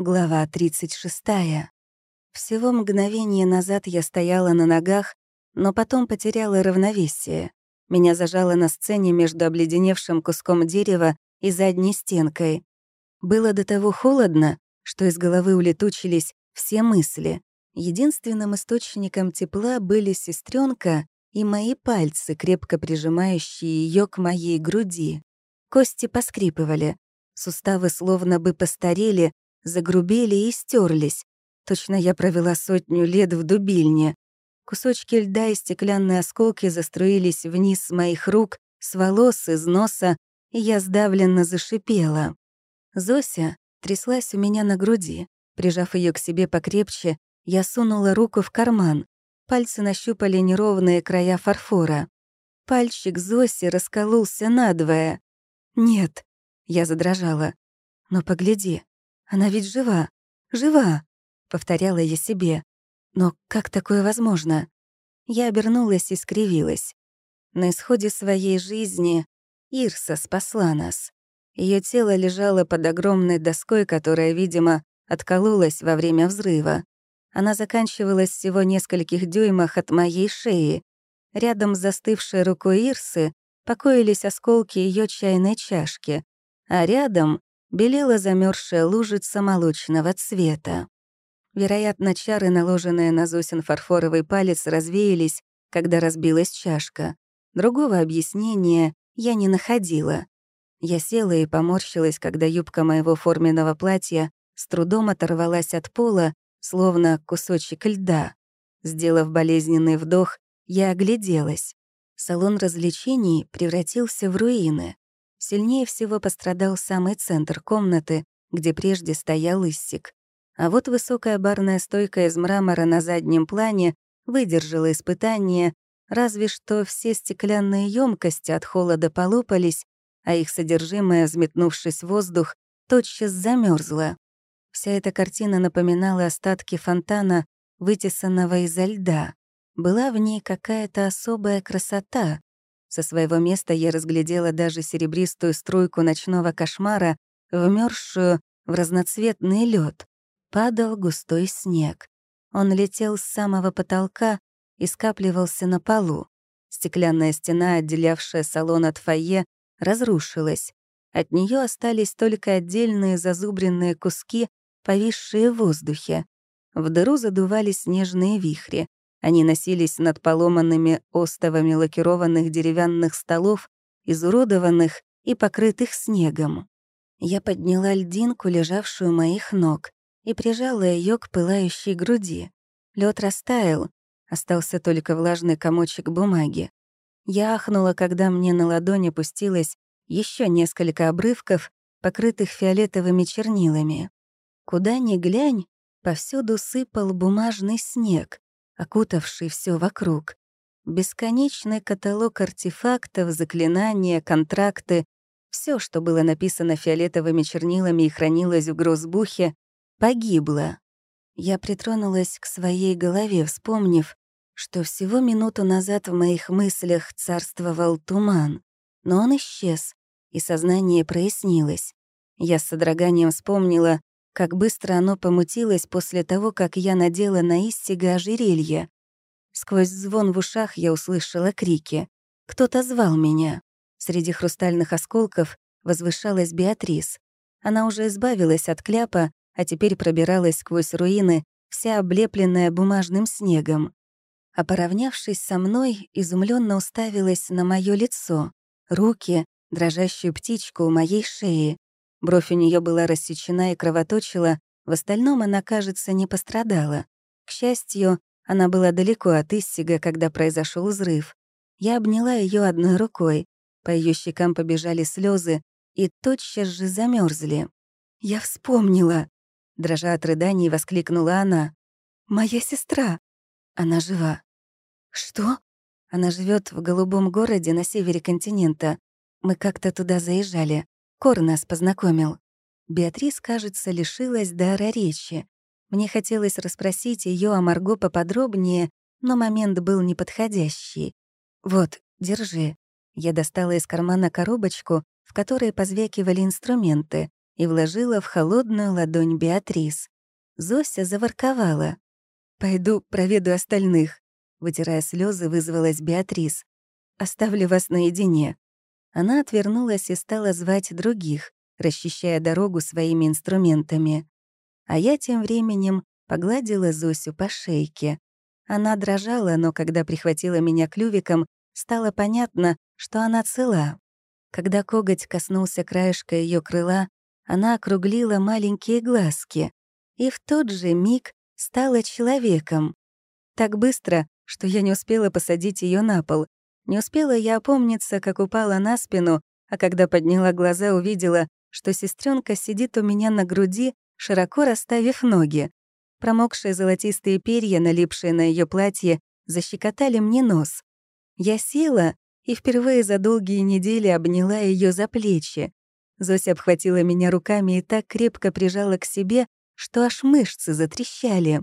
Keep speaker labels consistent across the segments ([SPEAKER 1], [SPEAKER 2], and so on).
[SPEAKER 1] Глава 36. Всего мгновение назад я стояла на ногах, но потом потеряла равновесие. Меня зажало на сцене между обледеневшим куском дерева и задней стенкой. Было до того холодно, что из головы улетучились все мысли. Единственным источником тепла были сестренка и мои пальцы, крепко прижимающие ее к моей груди. Кости поскрипывали, суставы словно бы постарели, загрубели и стерлись. Точно я провела сотню лет в дубильне. Кусочки льда и стеклянные осколки заструились вниз с моих рук, с волос, из носа, и я сдавленно зашипела. Зося тряслась у меня на груди. Прижав ее к себе покрепче, я сунула руку в карман. Пальцы нащупали неровные края фарфора. Пальчик Зоси раскололся надвое. «Нет», — я задрожала. «Но погляди, она ведь жива, жива!» — повторяла я себе. «Но как такое возможно?» Я обернулась и скривилась. На исходе своей жизни Ирса спасла нас. Ее тело лежало под огромной доской, которая, видимо, откололась во время взрыва. Она заканчивалась всего нескольких дюймах от моей шеи. Рядом с застывшей рукой Ирсы покоились осколки ее чайной чашки, а рядом белела замерзшая лужица молочного цвета. Вероятно, чары, наложенные на Зосин фарфоровый палец, развеялись, когда разбилась чашка. Другого объяснения я не находила. Я села и поморщилась, когда юбка моего форменного платья с трудом оторвалась от пола, словно кусочек льда. Сделав болезненный вдох, я огляделась. Салон развлечений превратился в руины. Сильнее всего пострадал самый центр комнаты, где прежде стоял Иссик. А вот высокая барная стойка из мрамора на заднем плане выдержала испытание, разве что все стеклянные емкости от холода полопались, а их содержимое, взметнувшись в воздух, тотчас замерзло. Вся эта картина напоминала остатки фонтана, вытесанного изо льда. Была в ней какая-то особая красота, со своего места я разглядела даже серебристую струйку ночного кошмара, вмерзшую в разноцветный лед. Падал густой снег. Он летел с самого потолка и скапливался на полу. Стеклянная стена, отделявшая салон от фойе, разрушилась. От нее остались только отдельные зазубренные куски, повисшие в воздухе. В дыру задували снежные вихри. Они носились над поломанными остовами лакированных деревянных столов, изуродованных и покрытых снегом. Я подняла льдинку, лежавшую моих ног, и прижала ее к пылающей груди. Лед растаял, остался только влажный комочек бумаги. Я ахнула, когда мне на ладони пустилось еще несколько обрывков, покрытых фиолетовыми чернилами. Куда ни глянь, повсюду сыпал бумажный снег, окутавший все вокруг. Бесконечный каталог артефактов, заклинания, контракты, все, что было написано фиолетовыми чернилами и хранилось в грозбухе, погибло. Я притронулась к своей голове, вспомнив, что всего минуту назад в моих мыслях царствовал туман, но он исчез, и сознание прояснилось. Я с содроганием вспомнила, как быстро оно помутилось после того, как я надела на Истига ожерелье. Сквозь звон в ушах я услышала крики. Кто-то звал меня. Среди хрустальных осколков возвышалась Беатрис. Она уже избавилась от кляпа, а теперь пробиралась сквозь руины, вся облепленная бумажным снегом. А поравнявшись со мной, изумленно уставилась на мое лицо, руки, дрожащую птичку у моей шеи. Бровь у нее была рассечена и кровоточила, в остальном она, кажется, не пострадала. К счастью, она была далеко от Иссига, когда произошел взрыв. Я обняла ее одной рукой. По ее щекам побежали слезы и тотчас же замерзли. «Я вспомнила!» — дрожа от рыданий, воскликнула она. «Моя сестра! Она жива!» «Что?» «Она живет в голубом городе на севере континента. Мы как-то туда заезжали. Кор нас познакомил. Беатрис, кажется, лишилась дара речи. Мне хотелось расспросить ее о Марго поподробнее, но момент был неподходящий. «Вот, держи». Я достала из кармана коробочку, в которой позвякивали инструменты, и вложила в холодную ладонь Беатрис. Зося заворковала. «Пойду проведу остальных», — вытирая слезы, вызвалась Беатрис. «Оставлю вас наедине» она отвернулась и стала звать других, расчищая дорогу своими инструментами. А я тем временем погладила Зосю по шейке. Она дрожала, но когда прихватила меня клювиком, стало понятно, что она цела. Когда коготь коснулся краешка ее крыла, она округлила маленькие глазки и в тот же миг стала человеком. Так быстро, что я не успела посадить ее на пол, не успела я опомниться, как упала на спину, а когда подняла глаза, увидела, что сестренка сидит у меня на груди, широко расставив ноги. Промокшие золотистые перья, налипшие на ее платье, защекотали мне нос. Я села и впервые за долгие недели обняла ее за плечи. Зося обхватила меня руками и так крепко прижала к себе, что аж мышцы затрещали.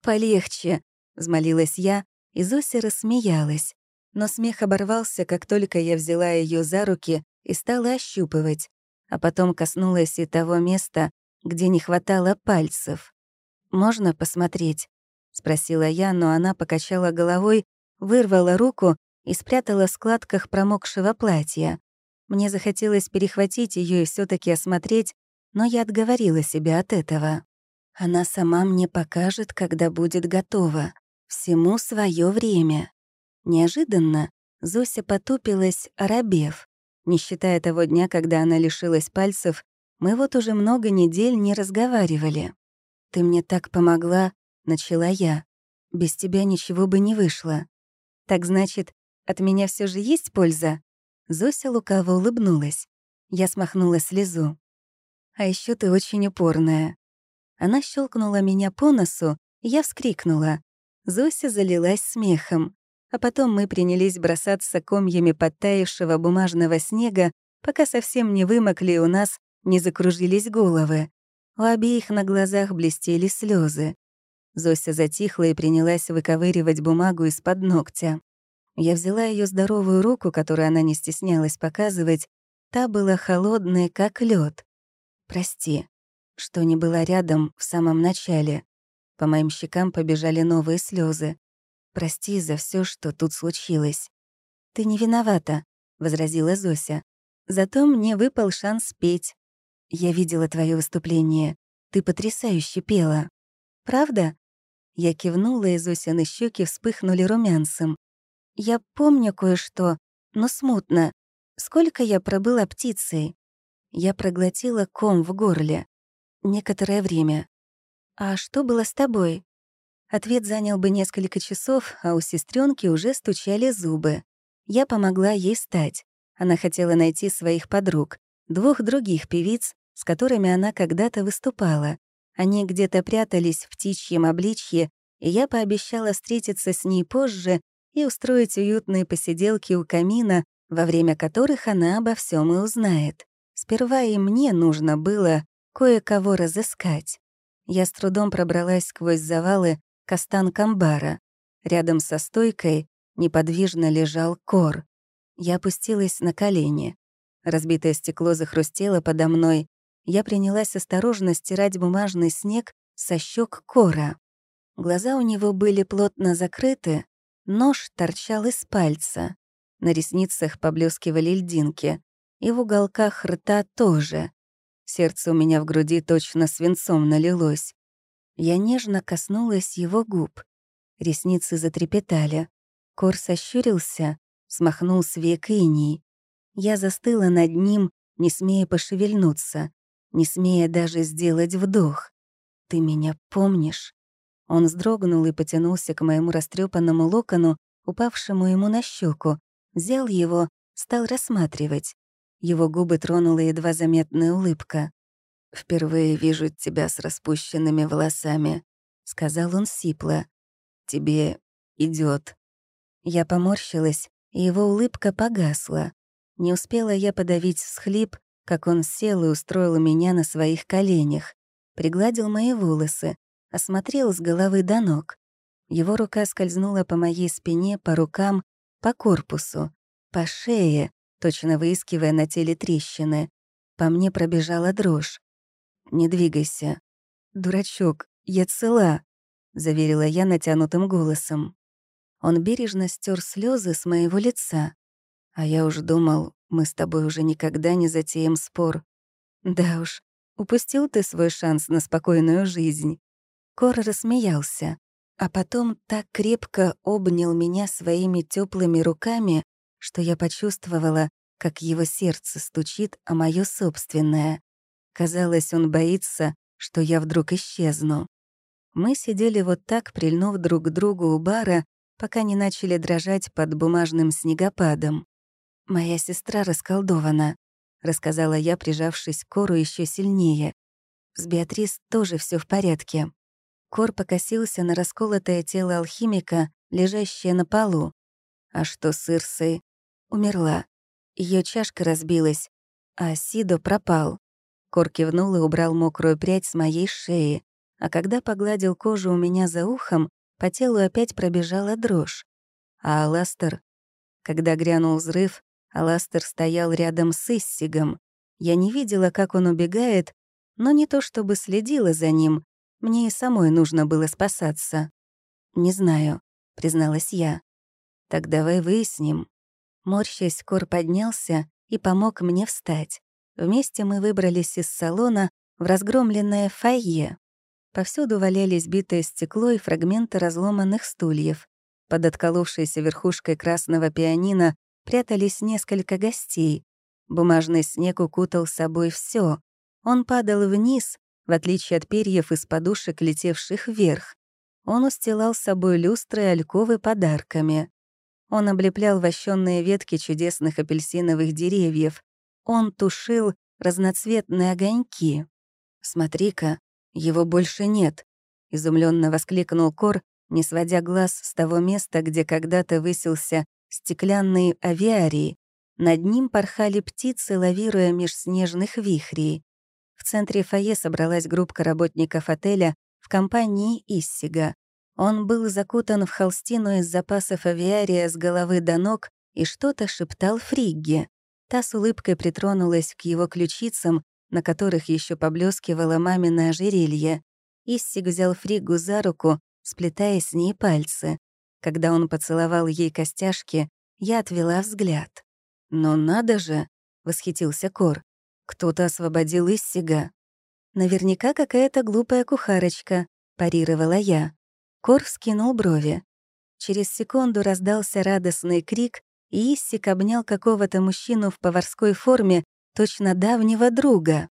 [SPEAKER 1] «Полегче», — взмолилась я, и Зося рассмеялась но смех оборвался, как только я взяла ее за руки и стала ощупывать, а потом коснулась и того места, где не хватало пальцев. «Можно посмотреть?» — спросила я, но она покачала головой, вырвала руку и спрятала в складках промокшего платья. Мне захотелось перехватить ее и все таки осмотреть, но я отговорила себя от этого. Она сама мне покажет, когда будет готова. Всему свое время. Неожиданно Зося потупилась, оробев. Не считая того дня, когда она лишилась пальцев, мы вот уже много недель не разговаривали. «Ты мне так помогла», — начала я. «Без тебя ничего бы не вышло». «Так значит, от меня все же есть польза?» Зося лукаво улыбнулась. Я смахнула слезу. «А еще ты очень упорная». Она щелкнула меня по носу, я вскрикнула. Зося залилась смехом а потом мы принялись бросаться комьями подтаившего бумажного снега, пока совсем не вымокли у нас не закружились головы. У обеих на глазах блестели слезы. Зося затихла и принялась выковыривать бумагу из-под ногтя. Я взяла ее здоровую руку, которую она не стеснялась показывать. Та была холодная, как лед. «Прости, что не была рядом в самом начале». По моим щекам побежали новые слезы. Прости за все, что тут случилось». «Ты не виновата», — возразила Зося. «Зато мне выпал шанс петь. Я видела твое выступление. Ты потрясающе пела». «Правда?» Я кивнула, и на щеки вспыхнули румянцем. «Я помню кое-что, но смутно. Сколько я пробыла птицей?» Я проглотила ком в горле. Некоторое время. «А что было с тобой?» Ответ занял бы несколько часов, а у сестренки уже стучали зубы. Я помогла ей встать. Она хотела найти своих подруг, двух других певиц, с которыми она когда-то выступала. Они где-то прятались в птичьем обличье, и я пообещала встретиться с ней позже и устроить уютные посиделки у камина, во время которых она обо всем и узнает. Сперва и мне нужно было кое-кого разыскать. Я с трудом пробралась сквозь завалы, кастанкам бара. Рядом со стойкой неподвижно лежал кор. Я опустилась на колени. Разбитое стекло захрустело подо мной. Я принялась осторожно стирать бумажный снег со щек кора. Глаза у него были плотно закрыты, нож торчал из пальца. На ресницах поблескивали льдинки. И в уголках рта тоже. Сердце у меня в груди точно свинцом налилось. Я нежно коснулась его губ. Ресницы затрепетали. Кор сощурился, смахнул с век иней. Я застыла над ним, не смея пошевельнуться, не смея даже сделать вдох. «Ты меня помнишь?» Он вздрогнул и потянулся к моему растрепанному локону, упавшему ему на щеку, взял его, стал рассматривать. Его губы тронула едва заметная улыбка. «Впервые вижу тебя с распущенными волосами», — сказал он сипло. «Тебе идет. Я поморщилась, и его улыбка погасла. Не успела я подавить всхлип, как он сел и устроил меня на своих коленях, пригладил мои волосы, осмотрел с головы до ног. Его рука скользнула по моей спине, по рукам, по корпусу, по шее, точно выискивая на теле трещины. По мне пробежала дрожь. «Не двигайся». «Дурачок, я цела», — заверила я натянутым голосом. Он бережно стер слезы с моего лица. А я уж думал, мы с тобой уже никогда не затеем спор. Да уж, упустил ты свой шанс на спокойную жизнь. Кор рассмеялся, а потом так крепко обнял меня своими теплыми руками, что я почувствовала, как его сердце стучит о мое собственное. Казалось, он боится, что я вдруг исчезну. Мы сидели вот так, прильнув друг к другу у бара, пока не начали дрожать под бумажным снегопадом. «Моя сестра расколдована», — рассказала я, прижавшись к кору еще сильнее. «С Беатрис тоже все в порядке». Кор покосился на расколотое тело алхимика, лежащее на полу. А что с Ирсой? Умерла. Ее чашка разбилась, а Сидо пропал. Кор кивнул и убрал мокрую прядь с моей шеи. А когда погладил кожу у меня за ухом, по телу опять пробежала дрожь. А Аластер... Когда грянул взрыв, Аластер стоял рядом с Иссигом. Я не видела, как он убегает, но не то чтобы следила за ним. Мне и самой нужно было спасаться. «Не знаю», — призналась я. «Так давай выясним». Морщась, Кор поднялся и помог мне встать. Вместе мы выбрались из салона в разгромленное фойе. Повсюду валялись битое стекло и фрагменты разломанных стульев. Под отколовшейся верхушкой красного пианино прятались несколько гостей. Бумажный снег укутал собой все. Он падал вниз, в отличие от перьев из подушек, летевших вверх. Он устилал собой люстры и альковы подарками. Он облеплял вощенные ветки чудесных апельсиновых деревьев, он тушил разноцветные огоньки. «Смотри-ка, его больше нет», — изумленно воскликнул Кор, не сводя глаз с того места, где когда-то высился стеклянный авиарий. Над ним порхали птицы, лавируя меж снежных вихрей. В центре фойе собралась группа работников отеля в компании Иссига. Он был закутан в холстину из запасов авиария с головы до ног и что-то шептал Фригге. Та с улыбкой притронулась к его ключицам, на которых еще поблескивало мамино ожерелье. Иссик взял Фригу за руку, сплетая с ней пальцы. Когда он поцеловал ей костяшки, я отвела взгляд. «Но надо же!» — восхитился Кор. «Кто-то освободил Иссига». «Наверняка какая-то глупая кухарочка», — парировала я. Кор вскинул брови. Через секунду раздался радостный крик, и Иссик обнял какого-то мужчину в поварской форме, точно давнего друга.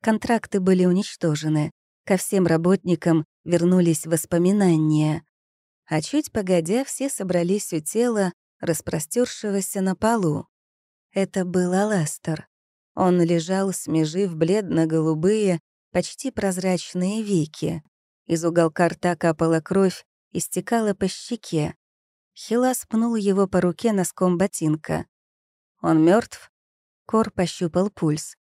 [SPEAKER 1] Контракты были уничтожены. Ко всем работникам вернулись воспоминания. А чуть погодя, все собрались у тела, распростершегося на полу. Это был Аластер. Он лежал, смежив бледно-голубые, почти прозрачные веки. Из уголка рта капала кровь и стекала по щеке. Хилас пнул его по руке носком ботинка. Он мертв. Кор пощупал пульс.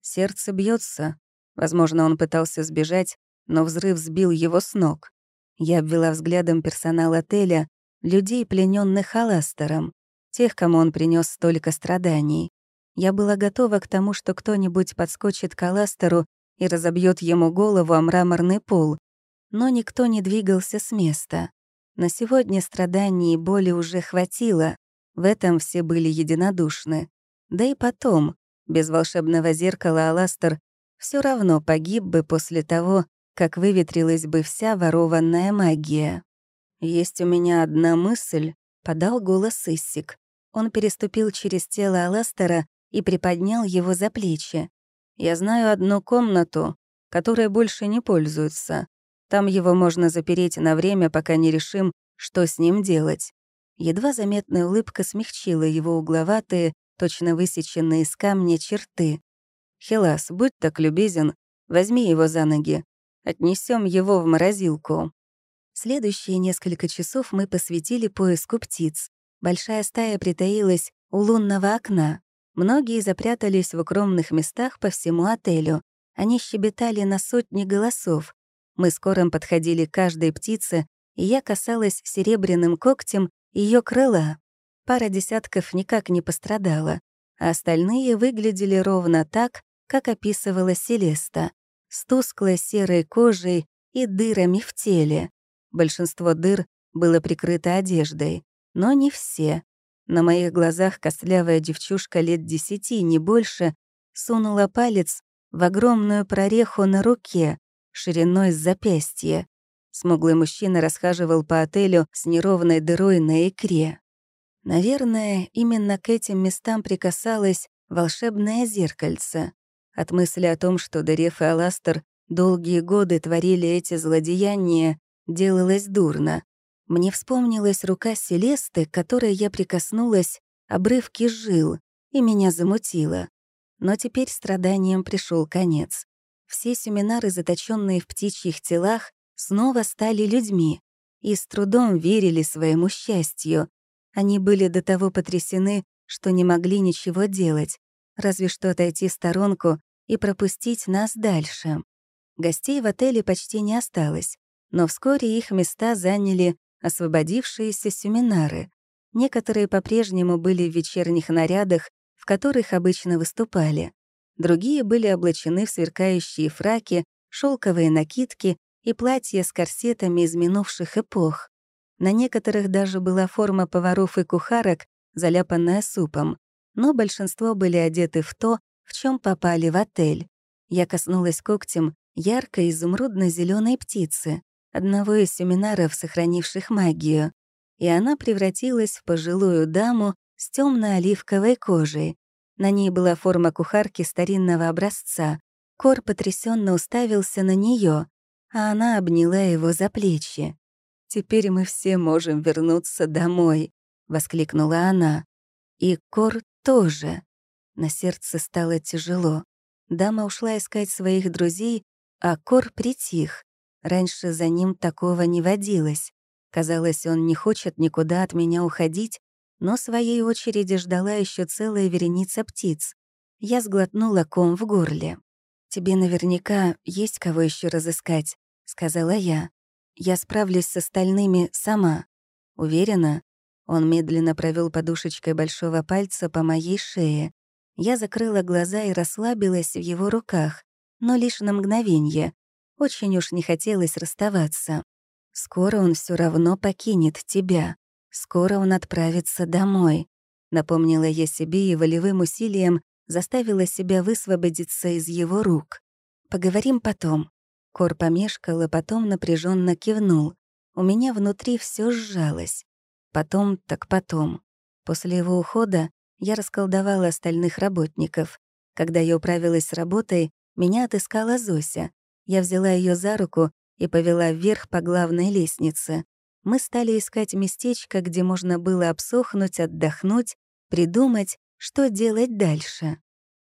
[SPEAKER 1] Сердце бьется. Возможно, он пытался сбежать, но взрыв сбил его с ног. Я обвела взглядом персонал отеля, людей, плененных Халастером, тех, кому он принес столько страданий. Я была готова к тому, что кто-нибудь подскочит к Халастеру и разобьет ему голову о мраморный пол, но никто не двигался с места. На сегодня страданий и боли уже хватило, в этом все были единодушны. Да и потом, без волшебного зеркала Аластер все равно погиб бы после того, как выветрилась бы вся ворованная магия. «Есть у меня одна мысль», — подал голос Иссик. Он переступил через тело Аластера и приподнял его за плечи. «Я знаю одну комнату, которой больше не пользуются. Там его можно запереть на время, пока не решим, что с ним делать». Едва заметная улыбка смягчила его угловатые, точно высеченные из камня черты. «Хелас, будь так любезен, возьми его за ноги. Отнесем его в морозилку». Следующие несколько часов мы посвятили поиску птиц. Большая стая притаилась у лунного окна. Многие запрятались в укромных местах по всему отелю. Они щебетали на сотни голосов. Мы с Кором подходили к каждой птице, и я касалась серебряным когтем ее крыла. Пара десятков никак не пострадала, а остальные выглядели ровно так, как описывала Селеста, с тусклой серой кожей и дырами в теле. Большинство дыр было прикрыто одеждой, но не все. На моих глазах костлявая девчушка лет десяти, не больше, сунула палец в огромную прореху на руке, шириной с запястья. Смуглый мужчина расхаживал по отелю с неровной дырой на икре. Наверное, именно к этим местам прикасалось волшебное зеркальце. От мысли о том, что Дереф и Аластер долгие годы творили эти злодеяния, делалось дурно. Мне вспомнилась рука Селесты, к которой я прикоснулась, обрывки жил, и меня замутило. Но теперь страданиям пришел конец все семинары, заточенные в птичьих телах, снова стали людьми и с трудом верили своему счастью. Они были до того потрясены, что не могли ничего делать, разве что отойти в сторонку и пропустить нас дальше. Гостей в отеле почти не осталось, но вскоре их места заняли освободившиеся семинары. Некоторые по-прежнему были в вечерних нарядах, в которых обычно выступали другие были облачены в сверкающие фраки, шелковые накидки и платья с корсетами из минувших эпох. На некоторых даже была форма поваров и кухарок, заляпанная супом, но большинство были одеты в то, в чем попали в отель. Я коснулась когтем яркой изумрудно зеленой птицы, одного из семинаров, сохранивших магию, и она превратилась в пожилую даму с темно оливковой кожей, на ней была форма кухарки старинного образца. Кор потрясенно уставился на нее, а она обняла его за плечи. «Теперь мы все можем вернуться домой», — воскликнула она. «И Кор тоже». На сердце стало тяжело. Дама ушла искать своих друзей, а Кор притих. Раньше за ним такого не водилось. Казалось, он не хочет никуда от меня уходить, но своей очереди ждала еще целая вереница птиц. Я сглотнула ком в горле. «Тебе наверняка есть кого еще разыскать», — сказала я. «Я справлюсь с остальными сама». «Уверена?» Он медленно провел подушечкой большого пальца по моей шее. Я закрыла глаза и расслабилась в его руках, но лишь на мгновение. Очень уж не хотелось расставаться. «Скоро он все равно покинет тебя», Скоро он отправится домой. Напомнила я себе и волевым усилием заставила себя высвободиться из его рук. «Поговорим потом». Кор помешкал и потом напряженно кивнул. У меня внутри все сжалось. Потом так потом. После его ухода я расколдовала остальных работников. Когда я управилась с работой, меня отыскала Зося. Я взяла ее за руку и повела вверх по главной лестнице мы стали искать местечко, где можно было обсохнуть, отдохнуть, придумать, что делать дальше.